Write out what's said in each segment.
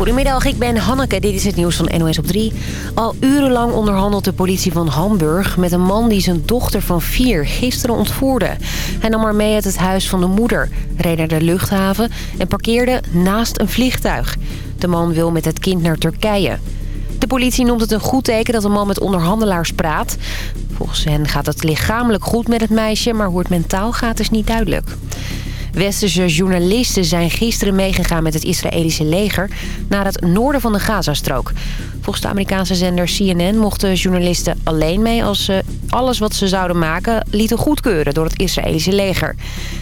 Goedemiddag, ik ben Hanneke. Dit is het nieuws van NOS op 3. Al urenlang onderhandelt de politie van Hamburg met een man die zijn dochter van vier gisteren ontvoerde. Hij nam haar mee uit het huis van de moeder, reed naar de luchthaven en parkeerde naast een vliegtuig. De man wil met het kind naar Turkije. De politie noemt het een goed teken dat een man met onderhandelaars praat. Volgens hen gaat het lichamelijk goed met het meisje, maar hoe het mentaal gaat is niet duidelijk. Westerse journalisten zijn gisteren meegegaan met het Israëlische leger... naar het noorden van de Gazastrook. Volgens de Amerikaanse zender CNN mochten journalisten alleen mee... als ze alles wat ze zouden maken lieten goedkeuren door het Israëlische leger.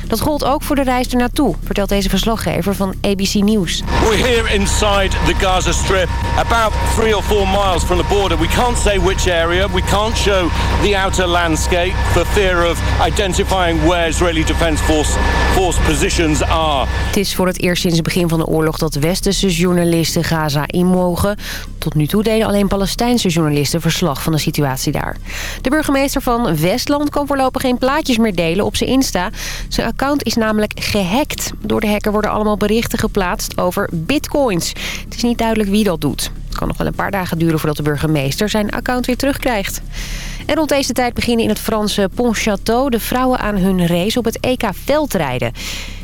Dat gold ook voor de reis ernaartoe, vertelt deze verslaggever van ABC News. We're here inside the Gaza Strip, about three or four miles from the border. We can't say which area. We can't show the outer landscape for fear of identifying where Israeli Defense Force, force are. Het is voor het eerst sinds het begin van de oorlog dat westerse journalisten Gaza in mogen. Tot nu toe deden alleen Palestijnse journalisten verslag van de situatie daar. De burgemeester van Westland kan voorlopig geen plaatjes meer delen op zijn Insta. Zijn account is namelijk gehackt. Door de hacker worden allemaal berichten geplaatst over bitcoins. Het is niet duidelijk wie dat doet. Het kan nog wel een paar dagen duren voordat de burgemeester zijn account weer terugkrijgt. En rond deze tijd beginnen in het Franse Pontchâteau de vrouwen aan hun race op het EK veldrijden.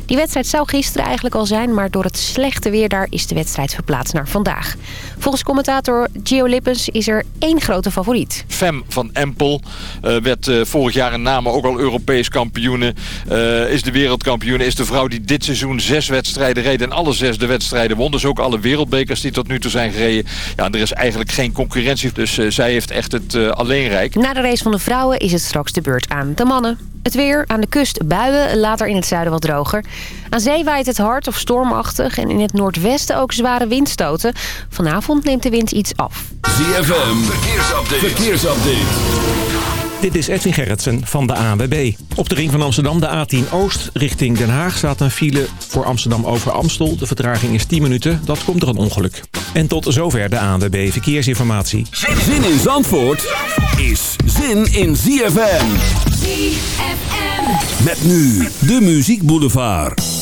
Die wedstrijd zou gisteren eigenlijk al zijn, maar door het slechte weer daar is de wedstrijd verplaatst naar vandaag. Volgens commentator Gio Lippens is er één grote favoriet. Fem van Empel uh, werd uh, vorig jaar in Namen ook al Europees kampioene. Uh, is de wereldkampioen, is de vrouw die dit seizoen zes wedstrijden reed en alle zes de wedstrijden won. Dus ook alle wereldbekers die tot nu toe zijn gereden. Ja, er is eigenlijk geen concurrentie, dus zij heeft echt het alleenrijk. Na de race van de vrouwen is het straks de beurt aan de mannen. Het weer, aan de kust buien, later in het zuiden wat droger. Aan zee waait het hard of stormachtig en in het noordwesten ook zware windstoten. Vanavond neemt de wind iets af. ZFM, verkeersupdate. Dit is Edwin Gerritsen van de ANWB. Op de ring van Amsterdam, de A10 Oost, richting Den Haag... staat een file voor Amsterdam over Amstel. De vertraging is 10 minuten, dat komt er een ongeluk. En tot zover de ANWB Verkeersinformatie. Zin in Zandvoort is zin in ZFM. ZFM. Met nu de Muziek Boulevard.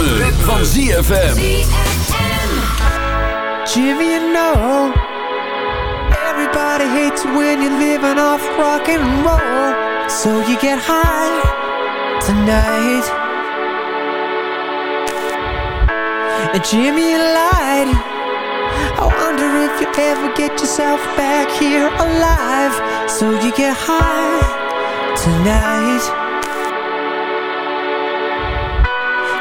ritme, ritme. van ZFM. Jimmy, you know, everybody hates when you're living off rock and roll. So you get high tonight. And Jimmy lied. I wonder if you ever get yourself back here alive. So you get high tonight.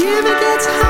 Give gets high.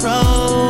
control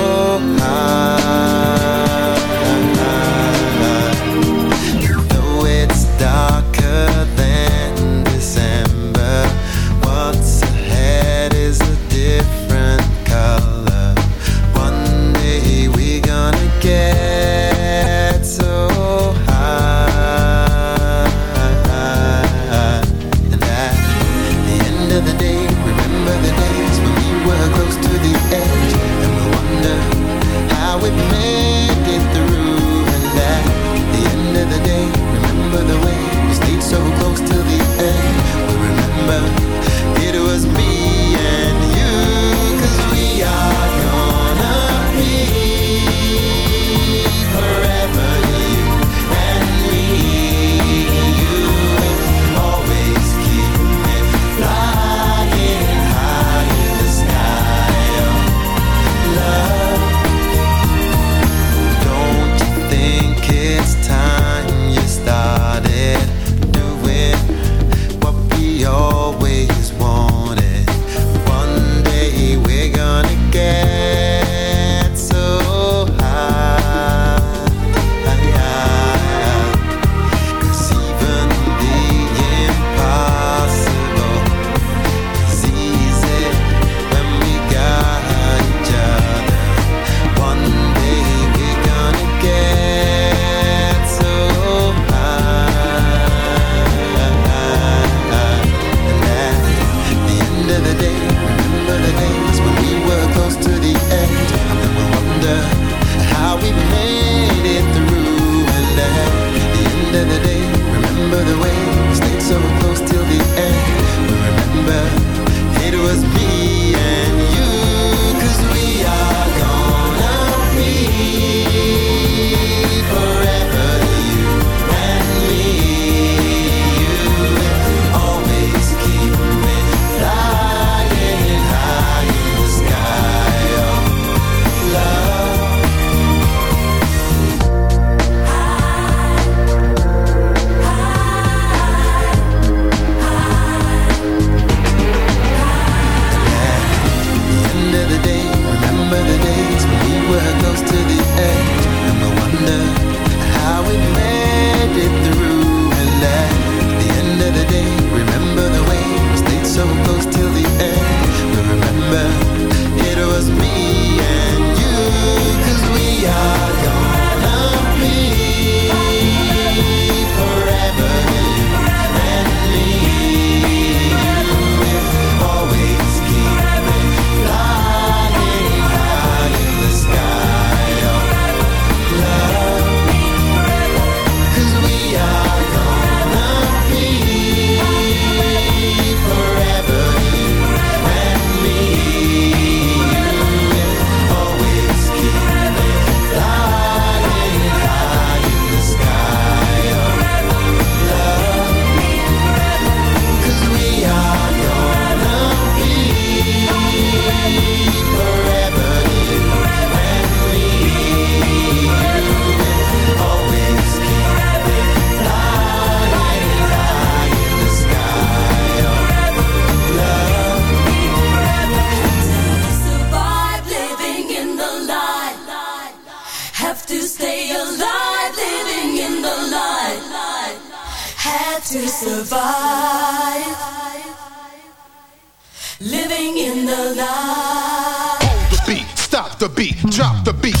drop the beat.